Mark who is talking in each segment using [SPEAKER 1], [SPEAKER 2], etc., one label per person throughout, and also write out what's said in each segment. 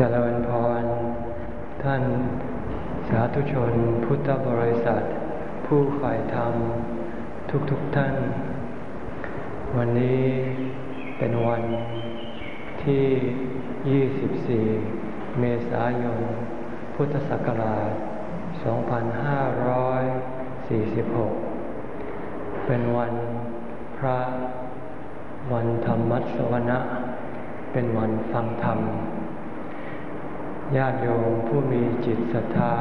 [SPEAKER 1] เจริญพร ท่านสาธุชนพุทธบริษัท ผู้ฝ่ายธรรม ทุกๆทท่าน วันนี้เป็นวันที่ 24 เมษายน พุทธศักราช 2546 เป็นวันพระวันธรรมัสวนะ เป็นวันฟังธรรม ญาติโยมผู้มีจิตศรัทธา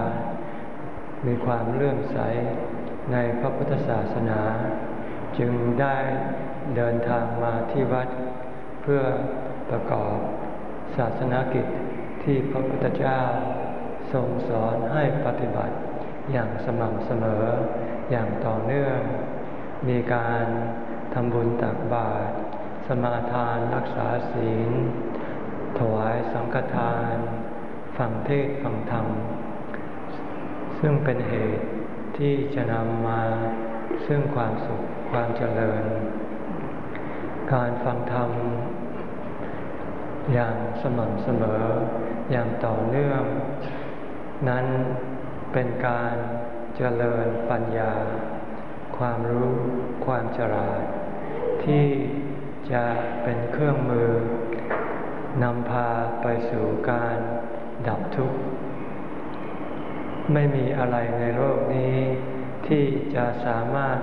[SPEAKER 1] มีความเลื่อมใสในพระพุทธศาสนา จึงได้เดินทางมาที่วัด เพื่อประกอบศาสนากิจที่พระพุทธเจ้าทรงสอนให้ปฏิบัติอย่างสม่ำเสมออย่างต่อเนื่อง มีการทำบุญตักบาตรสมาทานรักษาศีล ถวายสังฆทาน ฟังเทศฟังธรรม ซึ่งเป็นเหตุที่จะนำมาซึ่งความสุขความเจริญ การฟังธรรม อย่างสม่ำเสมออย่างต่อเนื่อง นั้นเป็นการเจริญปัญญา ความรู้ความฉลาด ที่จะเป็นเครื่องมือนำพาไปสู่การ ดับทุกข์ ไม่มีอะไรในโลกนี้ ที่จะสามารถ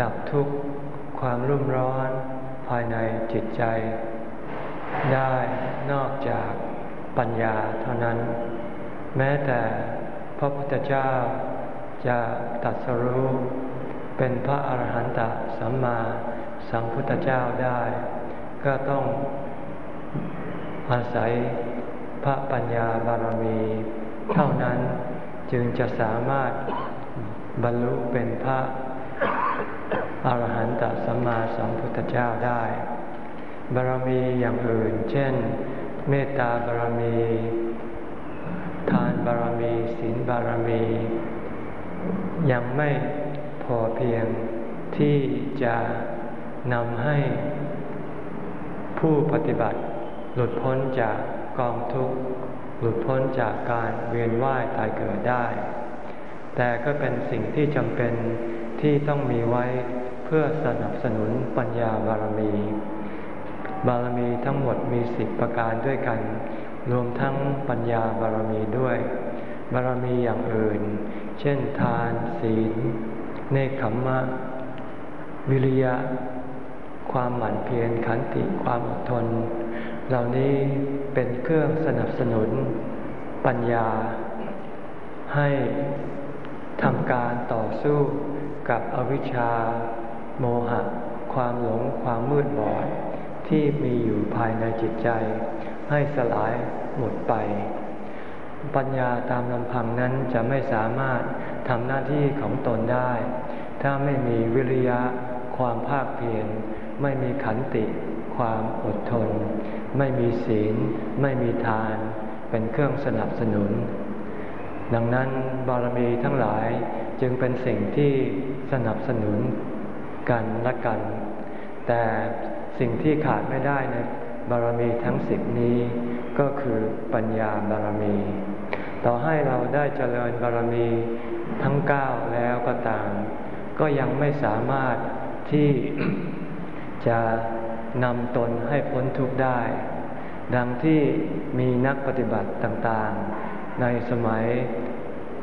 [SPEAKER 1] ดับทุกข์ ความรุ่มร้อน ภายในจิตใจ ได้นอกจากปัญญาเท่านั้น แม้แต่พระพุทธเจ้าจะตัดสรู้เป็นพระอาหารหันตสัมมาสัมพุทธเจ้าได้ ก็ต้องอาศัย พระปัญญาบารมีเท่านั้นจึงจะสามารถบรรลุเป็นพระอารหันตสัมมาสัมพุทธเจ้าได้ บารมีอย่างอื่น เช่น เมตตาบารมี ทานบารมีศีลบารมี ยังไม่พอเพียงที่จะนำให้ผู้ปฏิบัติหลุดพ้นจาก กองทุกข์หลุดพ้นจากการเวียนว่ายตายเกิดได้ แต่ก็เป็นสิ่งที่จำเป็นที่ต้องมีไว้เพื่อสนับสนุนปัญญาบารมี บารมีทั้งหมดมีสิบประการด้วยกัน รวมทั้งปัญญาบารมีด้วย บารมีอย่างอื่น เช่นทาน ศีล เนคขมมะ วิริยะ ความหมั่นเพียรขันติความอดทน เหล่านี้เป็นเครื่องสนับสนุนปัญญา ให้ทำการต่อสู้กับอวิชชา โมหะ ความหลงความมืดบอด ที่มีอยู่ภายในจิตใจ ให้สลายหมดไป ปัญญาตามลำพังนั้นจะไม่สามารถทำหน้าที่ของตนได้ ถ้าไม่มีวิริยะ ความภาคเพียรไม่มีขันติ ความอดทน ไม่มีศีล ไม่มีทาน เป็นเครื่องสนับสนุน ดังนั้นบารมีทั้งหลายจึงเป็นสิ่งที่สนับสนุนกันและกัน แต่สิ่งที่ขาดไม่ได้ในบารมีทั้งสิบนี้ก็คือปัญญาบารมี ต่อให้เราได้เจริญบารมีทั้งเก้าแล้วก็ตาม ก็ยังไม่สามารถที่จะ นำตนให้พ้นทุกข์ได้ ดังที่มีนักปฏิบัติต่างๆ ในสมัย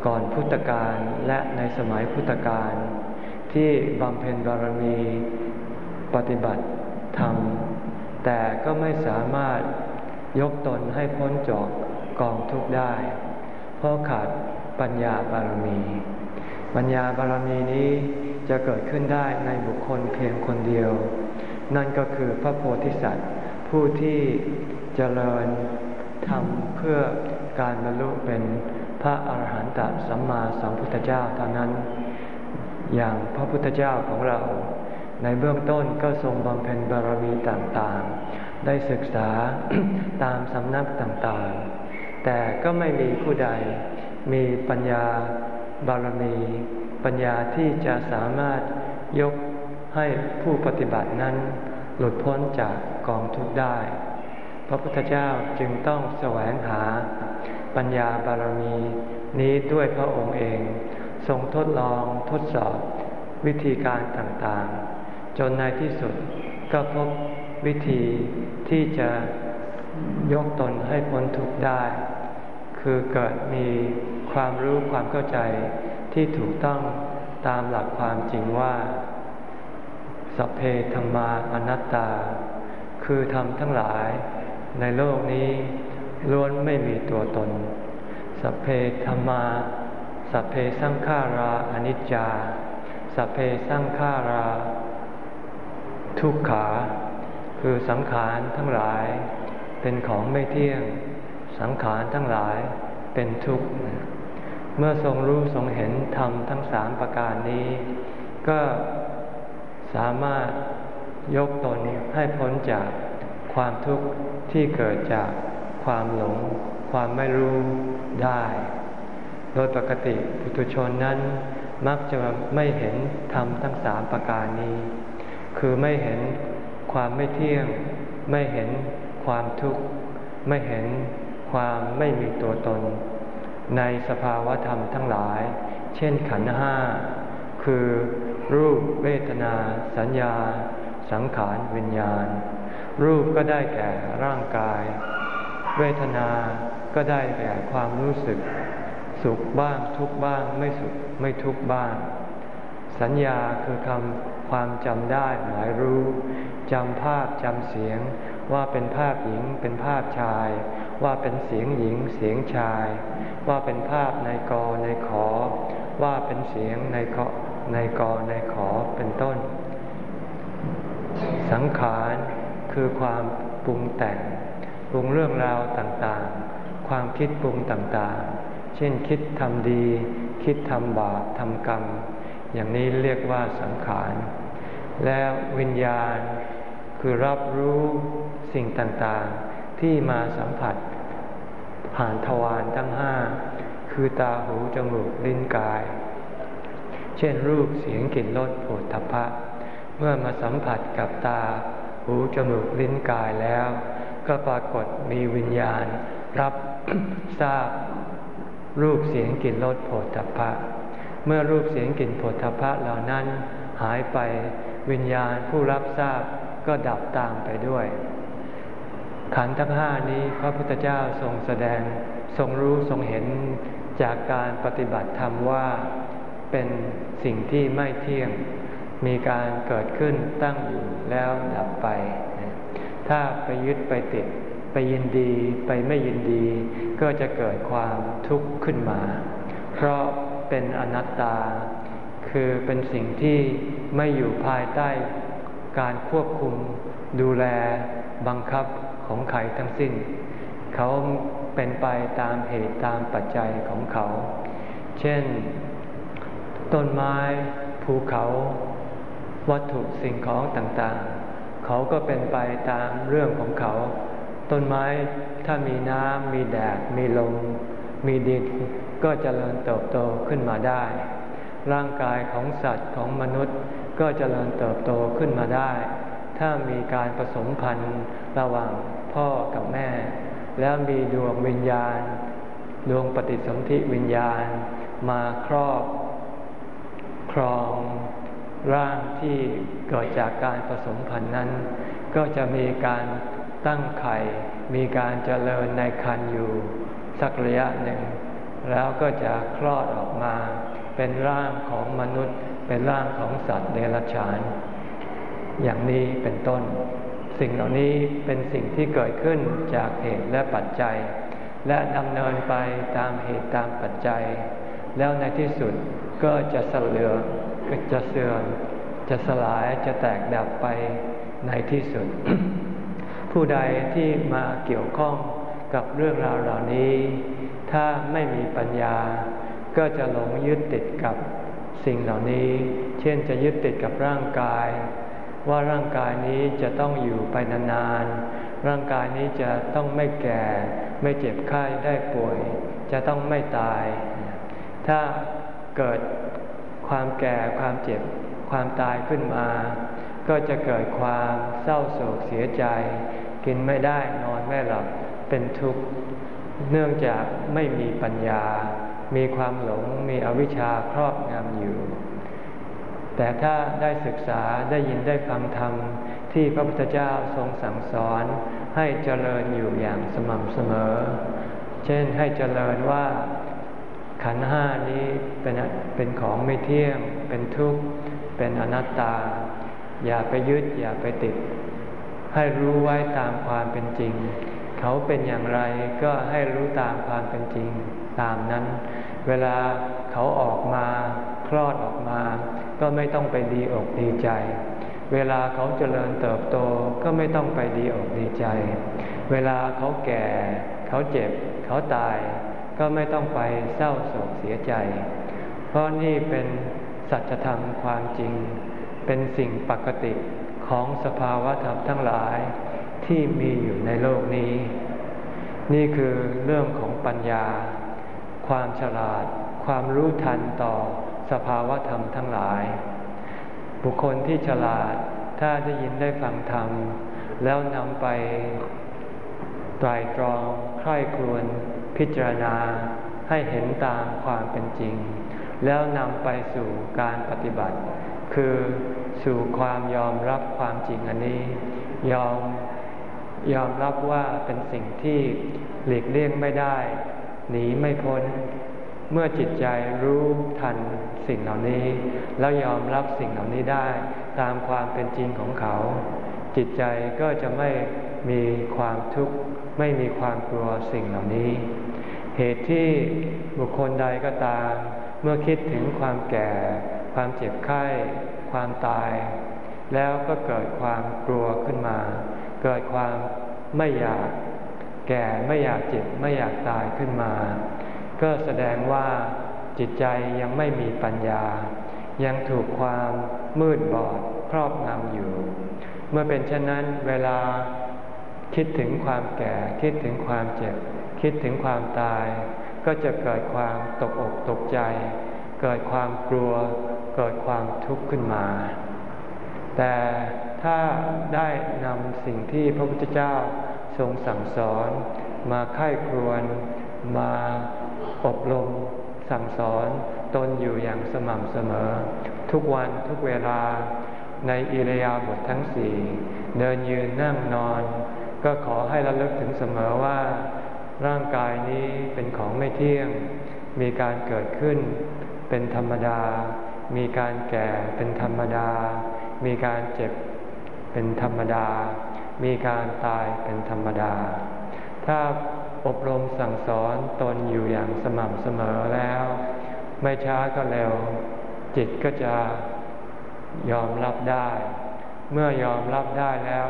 [SPEAKER 1] ก่อนพุทธกาลและในสมัยพุทธกาลที่บำเพ็ญบารมีปฏิบัติธรรม แต่ก็ไม่สามารถยกตนให้พ้นจากกองทุกข์ได้ เพราะขาดปัญญาบารมี ปัญญาบารมีนี้จะเกิดขึ้นได้ในบุคคลเพียงคนเดียว นั่นก็คือพระโพธิสัตว์ ผู้ที่เจริญทำเพื่อการบรรลุเป็นพระอาหารหันตสัมมาสัมพุทธเจ้าเท่านั้น อย่างพระพุทธเจ้าของเรา ในเบื้องต้นก็ทรงบำเพ็ญบารมีต่างๆ ได้ศึกษาตามสำนักต่างๆ แต่ก็ไม่มีผู้ใดมีปัญญาบารมี ปัญญาที่จะสามารถยก ให้ผู้ปฏิบัตินั้นหลุดพ้นจากกองทุกข์ได้พพระพุทธเจ้าจึงต้องแสวงหา ปัญญาบารมีนี้ด้วยพระองค์เอง ทรงทดลองทดสอบวิธีการต่างๆ จนในที่สุดก็พบวิธีที่จะยกตนให้พ้นทุกข์ได้ คือเกิดมีความรู้ความเข้าใจที่ถูกต้องตามหลักความจริงว่า สเพธรรมาอนัตตา คือธรรมทั้งหลายในโลกนี้ล้วนไม่มีตัวตน สเพธรรมาสเพสังขาราอนิจจา สเพสังขารา ทุกขา คือสังขารทั้งหลาย เป็นของไม่เที่ยง สังขารทั้งหลายเป็นทุกข์ เมื่อทรงรู้ทรงเห็นธรรมทั้งสามประการนี้ ก็ สามารถยกตนให้พ้นจากความทุกข์ที่เกิดจากความหลง ความไม่รู้ได้ โดยปกติปุถุชนนั้นมักจะไม่เห็นธรรมทั้งสามประการนี้ คือไม่เห็นความไม่เที่ยง ไม่เห็นความทุกข์ ไม่เห็นความไม่มีตัวตน ในสภาวะธรรมทั้งหลาย เช่นขันห้า คือรูปเวทนา สัญญา สังขารวิญญาณ รูปก็ได้แก่ร่างกาย เวทนาก็ได้แก่ความรู้สึก สุขบ้างทุกบ้างไม่สุขไม่ทุกบ้าง สัญญาคือคำความจำได้หมายรู้จำภาพจำเสียงว่าเป็นภาพหญิงเป็นภาพชาย ว่าเป็นเสียงหญิงเสียงชาย ว่าเป็นภาพในกอในขอ ว่าเป็นเสียงในเคาะในกอในขอเป็นต้น สังขารคือความปรุงแต่ง ปรุงเรื่องราวต่างๆ ความคิดปรุงต่างๆ เช่นคิดทำดี คิดทำบาปทำกรรม อย่างนี้เรียกว่าสังขาร แล้ววิญญาณคือรับรู้สิ่งต่างๆ ที่มาสัมผัส ผ่านทวารทั้งห้า คือตาหูจมูกลิ้นกาย เช่นรูปเสียงกลิ่นรสโผฏฐัพพะ เมื่อมาสัมผัสกับตา หูจมูกลิ้นกายแล้ว ก็ปรากฏมีวิญญาณ รับทราบ รูปเสียงกลิ่นรสโผฏฐัพพะ เมื่อรูปเสียงกลิ่นโผฏฐัพพะเหล่านั้นหายไปวิญญาณผู้รับทราบก็ดับตามไปด้วย ขันธ์ทั้งห้านี้พระพุทธเจ้าทรงแสดงทรงรู้ทรงเห็น จากการปฏิบัติธรรมว่าเป็นสิ่งที่ไม่เที่ยง มีการเกิดขึ้นตั้งอยู่แล้วดับไป ถ้าไปยึดไปติด ไปยินดีไปไม่ยินดี ก็จะเกิดความทุกข์ขึ้นมา เพราะเป็นอนัตตา คือเป็นสิ่งที่ไม่อยู่ภายใต้การควบคุมดูแลบังคับของใครทั้งสิ้น เขา เป็นไปตามเหตุตามปัจจัยของเขา เช่น ต้นไม้ภูเขา วัตถุสิ่งของต่างๆ เขาก็เป็นไปตามเรื่องของเขา ต้นไม้ถ้ามีน้ำมีแดดมีลมมีดินก็จเจริญเติบโตขึ้นมาได้ ร่างกายของสัตว์ของมนุษย์ก็จเจริญเติบโตขึ้นมาได้ ถ้ามีการผสมพันธุ์ระหว่างพ่อกับแม่ แล้วมีดวงวิญญาณ ดวงปฏิสนธิวิญญาณมาครอบครองร่างที่เกิดจากการผสมพันธุ์นั้น ก็จะมีการตั้งไข่ มีการเจริญในคันอยู่ สักระยะหนึ่ง แล้วก็จะคลอดออกมา เป็นร่างของมนุษย์ เป็นร่างของสัตว์เดรัจฉาน อย่างนี้เป็นต้น สิ่งเหล่านี้เป็นสิ่งที่เกิดขึ้นจากเหตุและปัจจัย และดำเนินไปตามเหตุตามปัจจัย แล้วในที่สุดก็จะสเลือจะเสื่อมจะสลายจะแตกดับไปในที่สุด ผู้ใดที่มาเกี่ยวข้องกับเรื่องราวเหล่านี้ ถ้าไม่มีปัญญา ก็จะหลงยึดติดกับสิ่งเหล่านี้ เช่นจะยึดติดกับร่างกาย ว่าร่างกายนี้จะต้องอยู่ไปนานๆ ร่างกายนี้จะต้องไม่แก่ ไม่เจ็บไข้ได้ป่วย จะต้องไม่ตาย ถ้าเกิดความแก่ความเจ็บความตายขึ้นมา ก็จะเกิดความเศร้าโศกเสียใจ กินไม่ได้นอนไม่หลับเป็นทุกข์ เนื่องจากไม่มีปัญญา มีความหลงมีอวิชชาครอบงำอยู่ แต่ถ้าได้ศึกษาได้ยินได้ฟังธรรมที่พระพุทธเจ้าทรงสั่งสอน ให้เจริญอยู่อย่างสม่ำเสมอ เช่นให้เจริญว่าขันห้านี้เป็นเป็นของไม่เที่ยง เป็นทุกข์ เป็นอนัตตา อย่าไปยึดอย่าไปติด ให้รู้ไว้ตามความเป็นจริง เขาเป็นอย่างไรก็ให้รู้ตามความเป็นจริงตามนั้น เวลาเขาออกมาคลอดออกมา ก็ไม่ต้องไปดีอกดีใจ เวลาเขาเจริญเติบโตก็ไม่ต้องไปดีอกดีใจ เวลาเขาแก่ เขาเจ็บ เขาตาย ก็ไม่ต้องไปเศร้าโศกเสียใจ เพราะนี่เป็นสัจธรรมความจริง เป็นสิ่งปกติของสภาวะธรรมทั้งหลายที่มีอยู่ในโลกนี้ นี่คือเรื่องของปัญญา ความฉลาด ความรู้ทันต่อ สภาวะธรรมทั้งหลาย บุคคลที่ฉลาดถ้าได้ยินได้ฟังธรรม แล้วนำไปไตรตรองใคร่ครวญพิจารณาให้เห็นตามความเป็นจริง แล้วนำไปสู่การปฏิบัติ คือสู่ความยอมรับความจริงอันนี้ ยอมยอมรับว่าเป็นสิ่งที่หลีกเลี่ยงไม่ได้ หนีไม่พ้น เมื่อจิตใจรู้ทันสิ่งเหล่านี้ แล้วยอมรับสิ่งเหล่านี้ได้ ตามความเป็นจริงของเขา จิตใจก็จะไม่มีความทุกข์ไม่มีความกลัวสิ่งเหล่านี้ เหตุที่บุคคลใดก็ตาม เมื่อคิดถึงความแก่ ความเจ็บไข้ ความตาย แล้วก็เกิดความกลัวขึ้นมา เกิดความไม่อยากแก่ไม่อยากเจ็บไม่อยากตายขึ้นมา ก็แสดงว่าจิตใจยังไม่มีปัญญา ยังถูกความมืดบอดครอบงำอยู่ เมื่อเป็นเช่นนั้นเวลาคิดถึงความแก่ คิดถึงความเจ็บ คิดถึงความตาย ก็จะเกิดความตกอกตกใจ เกิดความกลัว เกิดความทุกข์ขึ้นมา แต่ถ้าได้นำสิ่งที่พระพุทธเจ้าทรงสั่งสอน มาไข้ครวนมา อบรม สั่งสอนตนอยู่อย่างสม่ำเสมอ ทุกวันทุกเวลาในอิริยาบถททั้งสี่เดินยืนนั่งนอน ก็ขอให้ระลึกถึงเสมอว่า ร่างกายนี้เป็นของไม่เที่ยง มีการเกิดขึ้น เป็นธรรมดา มีการแก่เป็นธรรมดา มีการเจ็บเป็นธรรมดา มีการตายเป็นธรรมดา ถ้า อบรมสั่งสอนตนอยู่อย่างสม่ำเสมอแล้ว ไม่ช้าก็เร็ว จิตก็จะยอมรับได้ เมื่อยอมรับได้แล้ว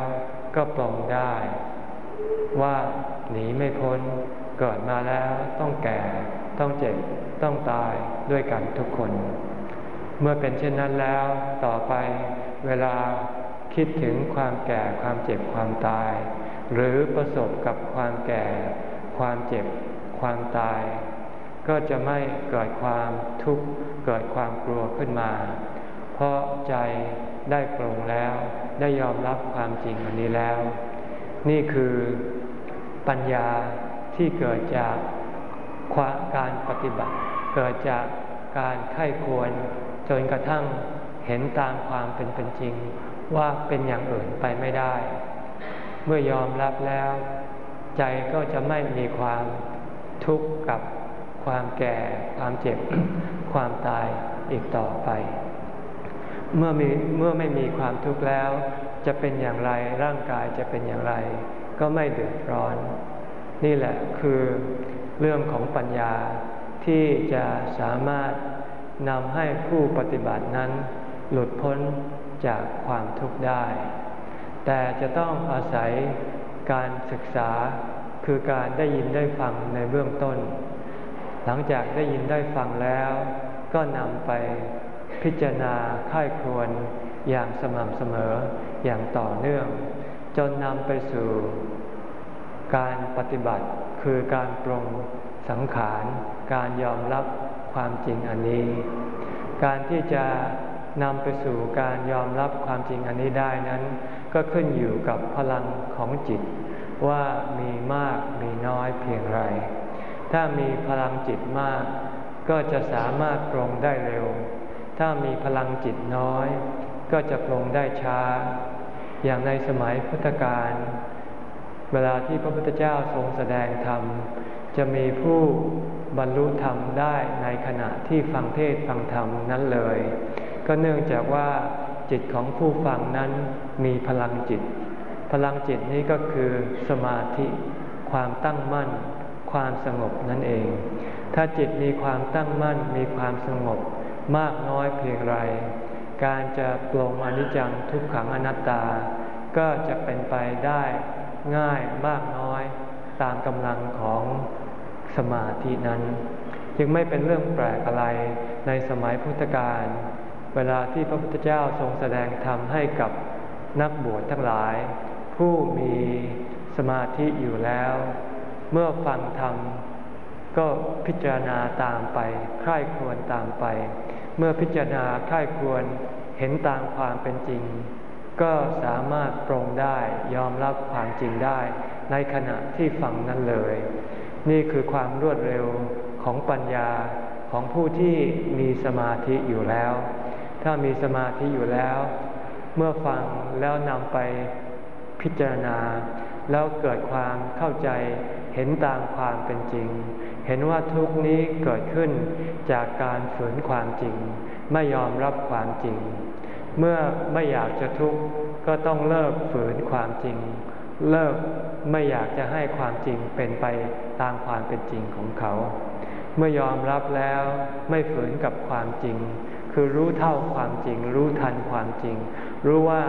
[SPEAKER 1] ก็ปลงได้ ว่าหนีไม่พ้นเกิดมาแล้วต้องแก่ ต้องเจ็บ ต้องตายด้วยกันทุกคน เมื่อเป็นเช่นนั้นแล้วต่อไปเวลาคิดถึงความแก่ความเจ็บความตาย หรือประสบกับความแก่ ความเจ็บ ความตาย ก็จะไม่เกิดความทุกข์เกิดความกลัวขึ้นมา เพราะใจได้ปรงแล้ว ได้ยอมรับความจริงอันนี้แล้ว นี่คือปัญญาที่เกิดจากการปฏิบัติ เกิดจากการไข้ควรจนกระทั่งเห็นตามความเป็นเป็นจริงว่าเป็นอย่างอื่นไปไม่ได้ เมื่อยอมรับแล้ว ใจก็จะไม่มีความทุกข์กับความแก่ ความเจ็บ ความตายอีกต่อไป เมื่อมีเมื่อไม่มีความทุกข์แล้ว จะเป็นอย่างไรร่างกายจะเป็นอย่างไร ก็ไม่เดือดร้อน นี่แหละคือเรื่องของปัญญาที่จะสามารถนำให้ผู้ปฏิบัตินั้น หลุดพ้นจากความทุกข์ได้ แต่จะต้องอาศัย การศึกษาคือการได้ยินได้ฟังในเบื้องต้น หลังจากได้ยินได้ฟังแล้ว ก็นำไปพิจารณาค่ายควรอย่างสม่ำเสมออย่างต่อเนื่อง จนนำไปสู่การปฏิบัติคือการปรงสังขาร การยอมรับความจริงอันนี้ การที่จะนำไปสู่การยอมรับความจริงอันนี้ได้นั้น ก็ขึ้นอยู่กับพลังของจิต ว่ามีมากมีน้อยเพียงไร ถ้ามีพลังจิตมาก ก็จะสามารถปรงได้เร็ว ถ้ามีพลังจิตน้อย ก็จะปรงได้ช้า อย่างในสมัยพุทธกาลเวลาที่พระพุทธเจ้าทรงแสดงธรรม จะมีผู้บรรลุธรรมได้ในขณะที่ฟังเทศฟังธรรมนั้นเลย ก็เนื่องจากว่า จิตของผู้ฟังนั้นมีพลังจิต พลังจิตนี้ก็คือสมาธิ ความตั้งมั่น ความสงบนั่นเอง ถ้าจิตมีความตั้งมั่น มีความสงบมากน้อยเพียงไร การจะปลงอนิจจังทุกขังอนัตตา ก็จะเป็นไปได้ง่ายมากน้อยตามกำลังของสมาธินั้น จึงไม่เป็นเรื่องแปลกอะไรในสมัยพุทธกาล เวลาที่พระพุทธเจ้าทรงแสดงธรรมให้กับนักบวชทั้งหลาย ผู้มีสมาธิอยู่แล้ว เมื่อฟังธรรมก็พิจารณาตามไปใคร่ควรตามไป เมื่อพิจารณาใคร่ควรเห็นตามความเป็นจริง ก็สามารถปรงได้ยอมรับความจริงได้ ในขณะที่ฟังนั้นเลย นี่คือความรวดเร็วของปัญญาของผู้ที่มีสมาธิอยู่แล้ว ถ้ามีสมาธิอยู่แล้ว เมื่อฟังแล้วนำไปพิจารณา แล้วเกิดความเข้าใจเห็นตามความเป็นจริง เห็นว่าทุกนี้เกิดขึ้นจากการฝืนความจริง ไม่ยอมรับความจริง เมื่อไม่อยากจะทุกข์ก็ต้องเลิกฝืนความจริง เลิกไม่อยากจะให้ความจริงเป็นไปตามความเป็นจริงของเขา เมื่อยอมรับแล้วไม่ฝืนกับความจริง คือรู้เท่าความจริง รู้ทันความจริง รู้ว่า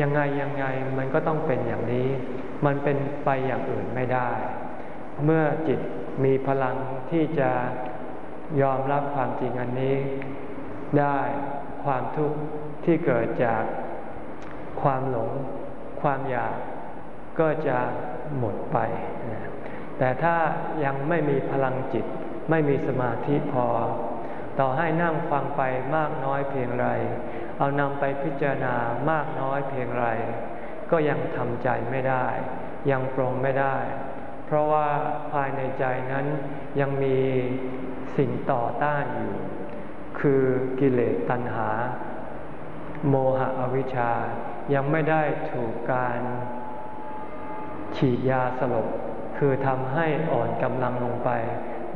[SPEAKER 1] ยังไงยังไงมันก็ต้องเป็นอย่างนี้ มันเป็นไปอย่างอื่นไม่ได้ เมื่อจิตมีพลังที่จะยอมรับความจริงอันนี้ ได้ความทุกข์ที่เกิดจากความหลง ความอยากก็จะหมดไป แต่ถ้ายังไม่มีพลังจิต ไม่มีสมาธิพอ ต่อให้นั่งฟังไปมากน้อยเพียงไร เอานำไปพิจารณามากน้อยเพียงไร ก็ยังทำใจไม่ได้ ยังปรงไม่ได้ เพราะว่าภายในใจนั้นยังมีสิ่งต่อต้านอยู่ คือกิเลสตัณหา โมหะอวิชชา ยังไม่ได้ถูกการฉีดยาสลบคือทำให้อ่อนกำลังลงไป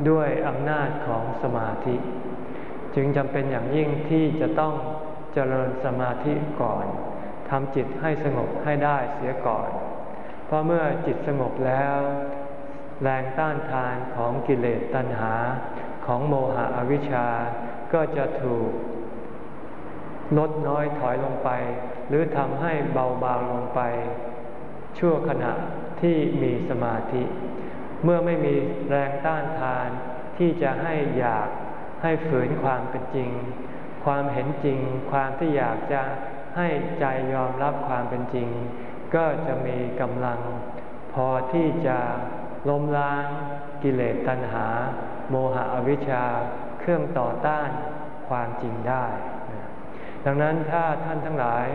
[SPEAKER 1] ด้วยอำนาจของสมาธิ จึงจำเป็นอย่างยิ่งที่จะต้องเจริญสมาธิก่อนทำจิตให้สงบให้ได้เสียก่อน เพราะเมื่อจิตสงบแล้ว แรงต้านทานของกิเลสตัณหาของโมหะอวิชชา ก็จะถูกลดน้อยถอยลงไป หรือทำให้เบาบางลงไป ชั่วขณะที่มีสมาธิ เมื่อไม่มีแรงต้านทานที่จะให้อยาก ให้ฝืนความเป็นจริง ความเห็นจริง ความที่อยากจะให้ใจยอมรับความเป็นจริง ก็จะมีกำลัง พอที่จะล้มล้างกิเลสตัณหา โมหะอวิชชา เครื่องต่อต้านความจริงได้ ดังนั้นถ้าท่านทั้งหลาย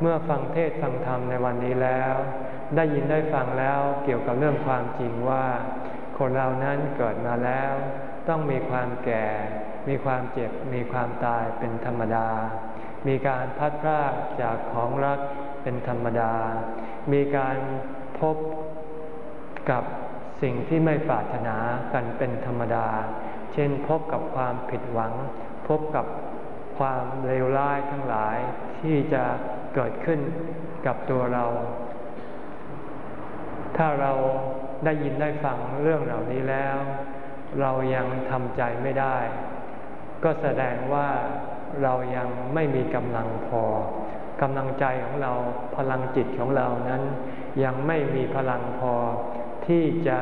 [SPEAKER 1] เมื่อฟังเทศฟังธรรมในวันนี้แล้ว ได้ยินได้ฟังแล้วเกี่ยวกับเรื่องความจริงว่า คนเรานั้นเกิดมาแล้ว ต้องมีความแก่ มีความเจ็บ มีความตายเป็นธรรมดา มีการพัดพรากจากของรักเป็นธรรมดา มีการพบกับสิ่งที่ไม่ปรารถนากันเป็นธรรมดา เช่นพบกับความผิดหวัง พบกับความเลวร้ายทั้งหลายที่จะเกิดขึ้นกับตัวเรา ถ้าเราได้ยินได้ฟังเรื่องเหล่านี้แล้ว เรายังทำใจไม่ได้ ก็แสดงว่าเรายังไม่มีกำลังพอกำลังใจของเราพลังจิตของเรานั้น ยังไม่มีพลังพอ ที่จะ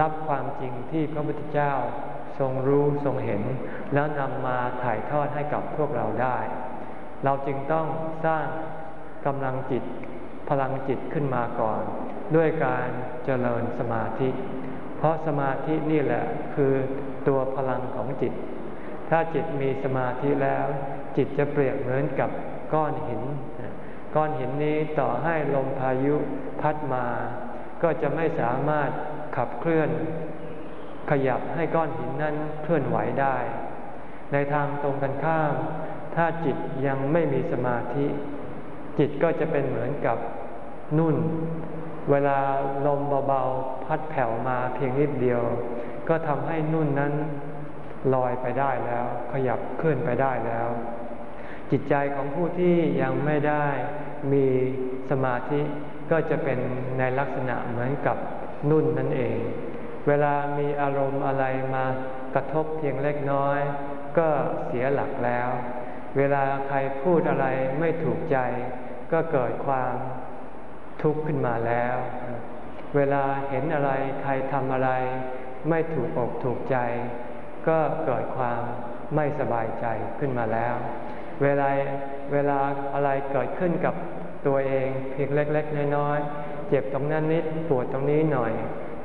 [SPEAKER 1] รับความจริงที่พระพุทธเจ้าทรงรู้ทรงเห็น แล้วนำมาถ่ายทอดให้กับพวกเราได้ เราจึงต้องสร้างกำลังจิตพลังจิตขึ้นมาก่อน ด้วยการเจริญสมาธิ ราะสมาธินี่แหละคือตัวพลังของจิต ถ้าจิตมีสมาธิแล้ว จิตจะเปรียบเหมือนกับก้อนหิน ก้อนหินนี้ต่อให้ลมพายุพัดมา ก็จะไม่สามารถขับเคลื่อน ขยับให้ก้อนหินนั้นเคลื่อนไหวได้ ในทางตรงกันข้าม ถ้าจิตยังไม่มีสมาธิ จิตก็จะเป็นเหมือนกับนุ่น เวลาลมเบาๆพัดแผ่วมาเพียงนิดเดียว ก็ทำให้นุ่นนั้นลอยไปได้แล้ว ขยับเคลื่อนไปได้แล้ว จิตใจของผู้ที่ยังไม่ได้มีสมาธิก็จะเป็นในลักษณะเหมือนกับนุ่นนั่นเอง เวลามีอารมณ์อะไรมากระทบเพียงเล็กน้อย ก็เสียหลักแล้ว เวลาใครพูดอะไรไม่ถูกใจ ก็เกิดความ ทุกข์ขึ้นมาแล้ว เวลาเห็นอะไรใครทำอะไร ไม่ถูกอกถูกใจ ก็เกิดความไม่สบายใจขึ้นมาแล้ว เวลาเวลาอะไรเกิดขึ้นกับตัวเองเพียงเล็ก ๆ น้อยๆเจ็บตรงนั้นนิดปวดตรงนี้หน่อย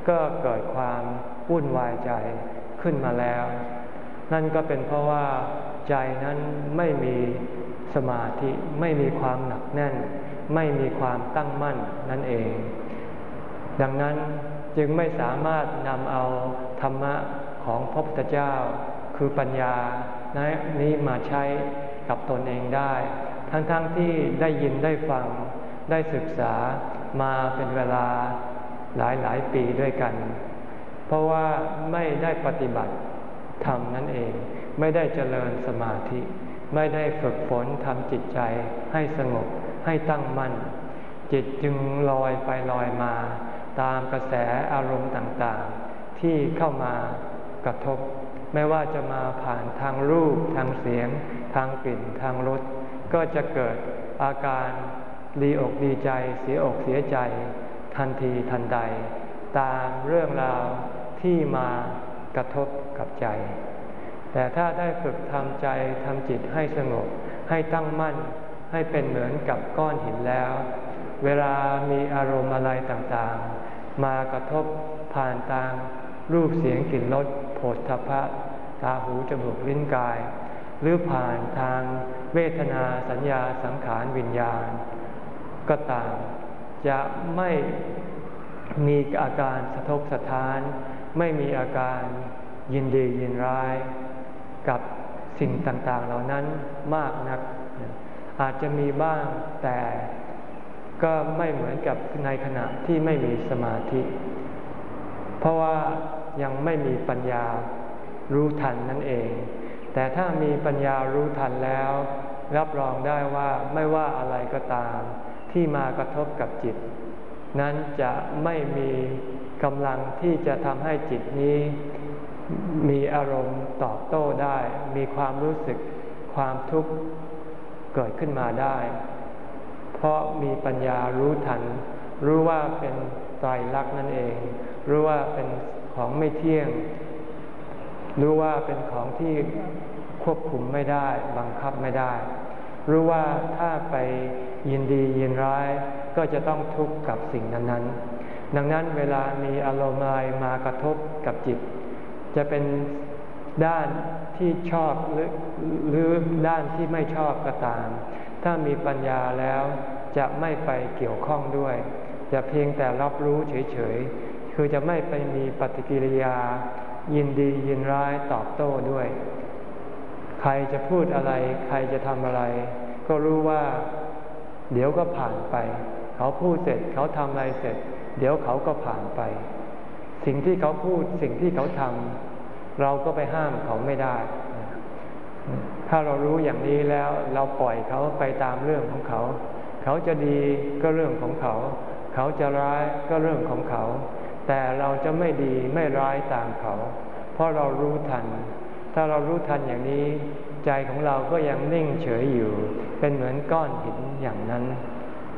[SPEAKER 1] ก็เกิดความวุ่นวายใจขึ้นมาแล้ว นั่นก็เป็นเพราะว่าใจนั้นไม่มีสมาธิไม่มีความหนักแน่น ไม่มีความตั้งมั่นนั่นเอง ดังนั้นจึงไม่สามารถนำเอาธรรมะของพระพุทธเจ้า คือปัญญานี้มาใช้กับตนเองได้ ทั้งๆทที่ได้ยินได้ฟังได้ศึกษามาเป็นเวลาหลายหลายปีด้วยกัน เพราะว่าไม่ได้ปฏิบัติทำนั่นเอง ไม่ได้เจริญสมาธิ ไม่ได้ฝึกฝนทำจิตใจให้สงบ ให้ตั้งมั่นจิตจึงลอยไปลอยมา ตามกระแสอารมณ์ต่างๆ ที่เข้ามากระทบ ไม่ว่าจะมาผ่านทางรูปทางเสียง ทางกลิ่นทางรสก็จะเกิดอาการดีอกดีใจเสียอกเสียใจ ทันทีทันใด ตามเรื่องราวที่มากระทบกับใจ แต่ถ้าได้ฝึกทำใจทำจิตให้สงบให้ตั้งมั่น ให้เป็นเหมือนกับก้อนหินแล้ว เวลามีอารมณ์อะไรต่างๆ มากระทบผ่านทางรูปเสียงกลิ่นรสโผฏฐพพะตาหูจมูกลิ้นกาย หรือผ่านทางเวทนาสัญญาสังขารวิญญาณ ก็ตาม จะไม่มีอาการสะทกสะท้าน ไม่มีอาการยินดียินร้าย กับสิ่งต่างๆเหล่านั้นมากนัก อาจจะมีบ้างแต่ก็ไม่เหมือนกับในขณะที่ไม่มีสมาธิ เพราะว่ายังไม่มีปัญญารู้ทันนั่นเอง แต่ถ้ามีปัญญารู้ทันแล้ว รับรองได้ว่าไม่ว่าอะไรก็ตาม ที่มากระทบกับจิต นั้นจะไม่มีกำลังที่จะทำให้จิตนี้ มีอารมณ์ตอบโต้ได้ มีความรู้สึกความทุกข์ เกิดขึ้นมาได้ เพราะมีปัญญารู้ทัน รู้ว่าเป็นไตรลักษณ์นั่นเอง รู้ว่าเป็นของไม่เที่ยง รู้ว่าเป็นของที่ควบคุมไม่ได้ บังคับไม่ได้ รู้ว่าถ้าไปยินดียินร้ายก็จะต้องทุกข์กับสิ่งนั้นๆ ดังนั้นเวลามีอารมณ์อะไรมากระทบกับจิต จะเป็นด้าน ที่ชอบหรือด้านที่ไม่ชอบก็ตาม ถ้ามีปัญญาแล้วจะไม่ไปเกี่ยวข้องด้วย จะเพียงแต่รับรู้เฉยๆ คือจะไม่ไปมีปฏิกิริยา ยินดียินร้ายตอบโต้ด้วย ใครจะพูดอะไร ใครจะทำอะไร ก็รู้ว่า เดี๋ยวก็ผ่านไป เขาพูดเสร็จเขาทำอะไรเสร็จ เดี๋ยวเขาก็ผ่านไป สิ่งที่เขาพูดสิ่งที่เขาทำ เราก็ไปห้ามเขาไม่ได้ ถ้าเรารู้อย่างนี้แล้วเราปล่อยเขาไปตามเรื่องของเขา เขาจะดีก็เรื่องของเขา เขาจะร้ายก็เรื่องของเขา แต่เราจะไม่ดีไม่ร้ายตามเขา เพราะเรารู้ทัน ถ้าเรารู้ทันอย่างนี้ ใจของเราก็ยังนิ่งเฉยอยู่ เป็นเหมือนก้อนหินอย่างนั้น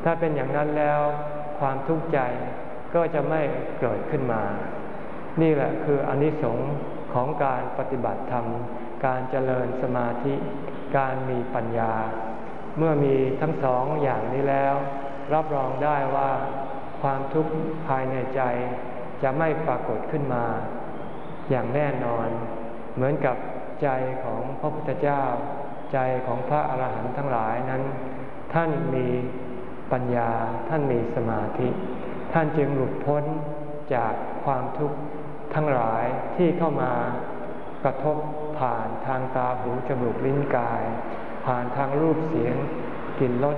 [SPEAKER 1] ถ้าเป็นอย่างนั้นแล้วความทุกข์ใจก็จะไม่เกิดขึ้นมา นี่แหละคืออนิสงส์ ของการปฏิบัติธรรม การเจริญสมาธิ การมีปัญญา เมื่อมีทั้งสองอย่างนี้แล้ว รับรองได้ว่าความทุกข์ภายในใจจะไม่ปรากฏขึ้นมา อย่างแน่นอน เหมือนกับใจของพระพุทธเจ้า ใจของพระอรหันต์ทั้งหลายนั้น ท่านมีปัญญาท่านมีสมาธิ ท่านจึงหลุดพ้นจากความทุกข์ ทั้งหลายที่เข้ามากระทบผ่านทางตาหูจมูกลิ้นกาย ผ่านทางรูปเสียงกลิ่นรส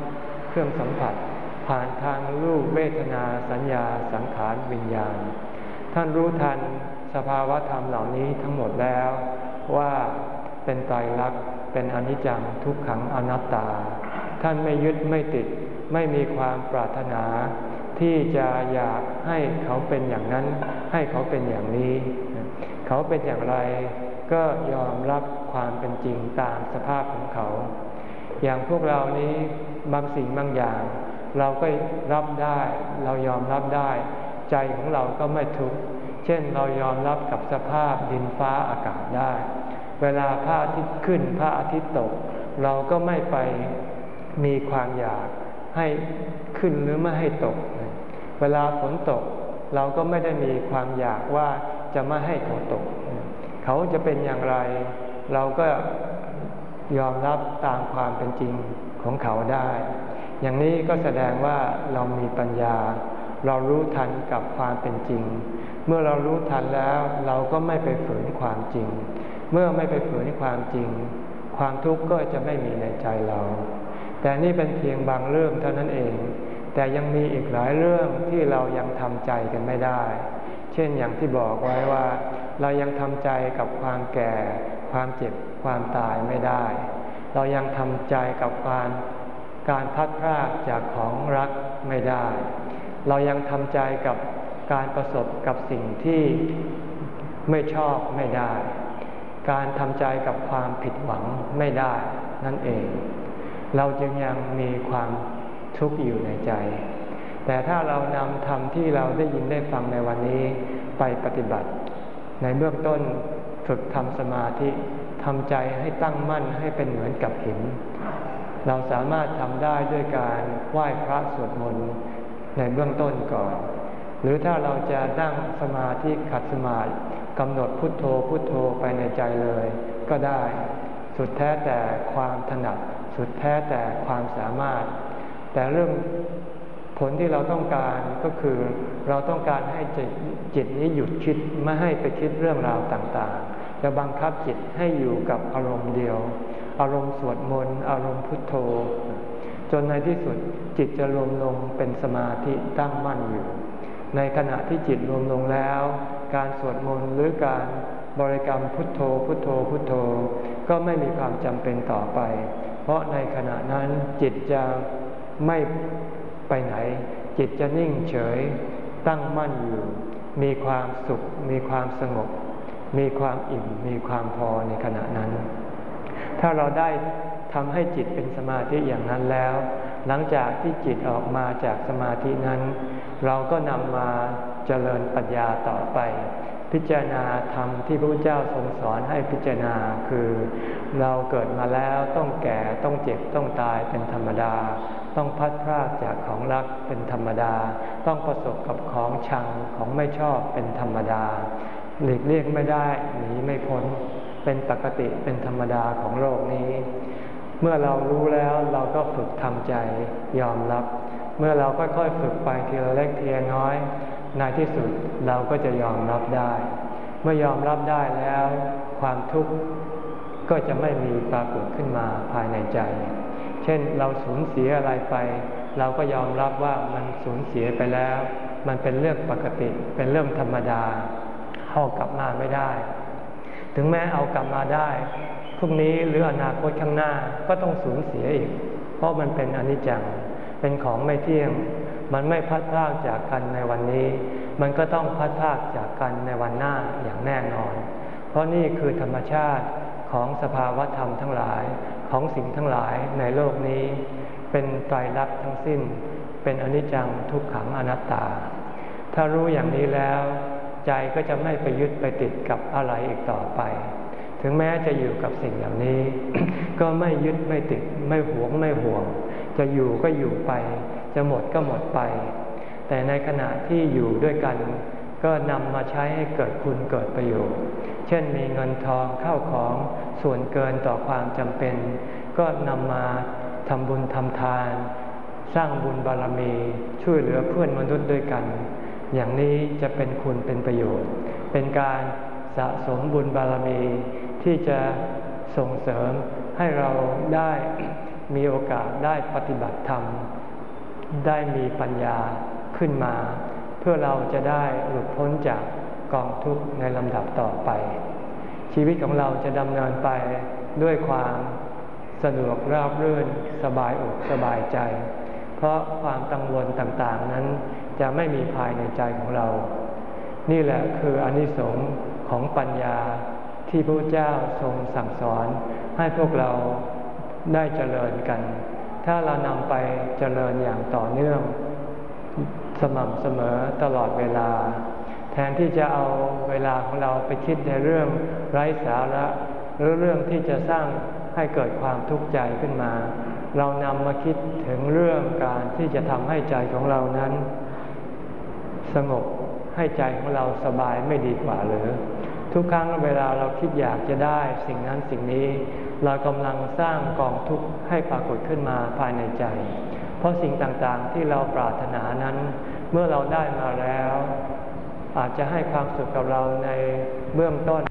[SPEAKER 1] เครื่องสัมผัส ผ่านทางรูปเวทนาสัญญาสังขารวิญญาณ ท่านรู้ทันสภาวะธรรมเหล่านี้ทั้งหมดแล้วว่าเป็นไตรลักษณ์เป็นอนิจจังทุกขังอนัตตา ท่านไม่ยึดไม่ติดไม่มีความปรารถนา ที่จะอยากให้เขาเป็นอย่างนั้น ให้เขาเป็นอย่างนี้ เขาเป็นอย่างไรก็ยอมรับความเป็นจริงตามสภาพของเขา อย่างพวกเรานี้บางสิ่งบางอย่าง เราก็รับได้ เรายอมรับได้ ใจของเราก็ไม่ทุกข์เช่นเรายอมรับกับสภาพดินฟ้าอากาศได้ เวลาพระอาทิตย์ขึ้นพระอาทิตย์ตก เราก็ไม่ไปมีความอยากให้ขึ้นหรือไม่ให้ตก เวลาฝนตกเราก็ไม่ได้มีความอยากว่าจะไม่ให้เขาตก เขาจะเป็นอย่างไร เราก็ยอมรับตามความเป็นจริงของเขาได้ อย่างนี้ก็แสดงว่าเรามีปัญญา เรารู้ทันกับความเป็นจริง เมื่อเรารู้ทันแล้วเราก็ไม่ไปฝืนความจริง เมื่อไม่ไปฝืนความจริง ความทุกข์ก็จะไม่มีในใจเรา แต่นี่เป็นเพียงบางเรื่องเท่านั้นเอง แต่ยังมีอีกหลายเรื่องที่เรายังทำใจกันไม่ได้ เช่นอย่างที่บอกไว้ว่า เรายังทำใจกับความแก่ ความเจ็บ ความตายไม่ได้ เรายังทำใจกับการการพัดพรากจากของรักไม่ได้ เรายังทำใจกับการประสบกับสิ่งที่ไม่ชอบไม่ได้ การทำใจกับความผิดหวังไม่ได้นั่นเอง เราจึงยังมีความ ทุกข์อยู่ในใจ แต่ถ้าเรานำธรรมที่เราได้ยินได้ฟังในวันนี้ไปปฏิบัติ ในเบื้องต้นฝึกทำสมาธิทำใจให้ตั้งมั่นให้เป็นเหมือนกับหิน เราสามารถทำได้ด้วยการไหว้พระสวดมนต์ในเบื้องต้นก่อน หรือถ้าเราจะนั่งสมาธิขัดสมาธิกำหนดพุทโธพุทโธไปในใจเลย ก็ได้ สุดแท้แต่ความถนัด สุดแท้แต่ความสามารถ แต่เรื่องผลที่เราต้องการก็คือเราต้องการให้จิตจิตนี้หยุดคิดไม่ให้ไปคิดเรื่องราวต่างๆ จะบังคับจิตให้อยู่กับอารมณ์เดียว อารมณ์สวดมนต์อารมณ์พุทโธ จนในที่สุดจิตจะรวมลงเป็นสมาธิตั้งมั่นอยู่ ในขณะที่จิตรวมลงแล้ว การสวดมนต์หรือการบริกรรมพุทโธ พุทโธพุทโธ ก็ไม่มีความจำเป็นต่อไป เพราะในขณะนั้นจิตจะ ไม่ไปไหน จิตจะนิ่งเฉยตั้งมั่นอยู่ มีความสุข มีความสงบ มีความอิ่ม มีความพอในขณะนั้น ถ้าเราได้ทำให้จิตเป็นสมาธิอย่างนั้นแล้ว หลังจากที่จิตออกมาจากสมาธินั้น เราก็นำมาเจริญปัญญาต่อไป พิจารณาธรรมที่พระพุทธเจ้าทรงสอนให้พิจารณาคือ เราเกิดมาแล้วต้องแก่ต้องเจ็บต้องตายเป็นธรรมดา ต้องพัดพรากจากของรักเป็นธรรมดา ต้องประสบกับของชังของไม่ชอบเป็นธรรมดา หลีกเลี่ยงไม่ได้หนีไม่พ้น เป็นปกติเป็นธรรมดาของโลกนี้ เมื่อเรารู้แล้วเราก็ฝึกทำใจยอมรับ เมื่อเราค่อยๆฝึกไปทีละเล็กทีละน้อย ในที่สุดเราก็จะยอมรับได้ เมื่อยอมรับได้แล้ว ความทุกข์ก็จะไม่มีปรากฏขึ้นมาภายในใจ เช่นเราสูญเสียอะไรไป เราก็ยอมรับว่ามันสูญเสียไปแล้ว มันเป็นเรื่องปกติ เป็นเรื่องธรรมดาเอากลับมาไม่ได้ ถึงแม้เอากลับมาได้พรุ่งนี้หรืออนาคตข้างหน้าก็ต้องสูญเสียอีก เพราะมันเป็นอนิจจัง เป็นของไม่เที่ยง มันไม่พัดพากจากกันในวันนี้ มันก็ต้องพัดพากจากกันในวันหน้าอย่างแน่นอน เพราะนี่คือธรรมชาติของสภาวธรรมทั้งหลาย ของสิ่งทั้งหลายในโลกนี้ เป็นไตรลักษณ์ทั้งสิ้น เป็นอนิจจังทุกขังอนัตตา ถ้ารู้อย่างนี้แล้ว ใจก็จะไม่ไปยึดไปติดกับอะไรอีกต่อไป ถึงแม้จะอยู่กับสิ่งเหล่านี้ ก็ไม่ยึดไม่ติดไม่หวงไม่ห่วง จะอยู่ก็อยู่ไป จะหมดก็หมดไป แต่ในขณะที่อยู่ด้วยกัน ก็นำมาใช้ให้เกิดคุณเกิดประโยชน์ เช่นมีเงินทองเข้าของส่วนเกินต่อความจำเป็น ก็นำมาทำบุญทำทาน สร้างบุญบารมี ช่วยเหลือเพื่อนมนุษย์ด้วยกัน อย่างนี้จะเป็นคุณเป็นประโยชน์ เป็นการสะสมบุญบารมี ที่จะส่งเสริมให้เราได้มีโอกาสได้ปฏิบัติธรรม ได้มีปัญญาขึ้นมา เพื่อเราจะได้หลุดพ้นจาก กองทุกข์ในลำดับต่อไป ชีวิตของเราจะดำเนินไปด้วยความสะดวกราบรื่น สบายอกสบายใจ เพราะความกังวลต่างๆนั้นจะไม่มีภายในใจของเรา นี่แหละคืออนิสงส์ของปัญญาที่พระเจ้าทรงสั่งสอน ให้พวกเราได้เจริญกัน ถ้าเรานำไปเจริญอย่างต่อเนื่อง สม่ำเสมอตลอดเวลา แทนที่จะเอาเวลาของเราไปคิดในเรื่องไร้สาระหรือเรื่องที่จะสร้างให้เกิดความทุกข์ใจขึ้นมา เรานำมาคิดถึงเรื่องการที่จะทำให้ใจของเรานั้น สงบให้ใจของเราสบายไม่ดีกว่าหรือ ทุกครั้งเวลาเราคิดอยากจะได้สิ่งนั้นสิ่งนี้ เรากำลังสร้างกองทุกข์ให้ปรากฏขึ้นมาภายในใจ เพราะสิ่งต่างๆที่เราปรารถนานั้น เมื่อเราได้มาแล้ว อาจจะให้ความสุขกับเราในเบื้องต้น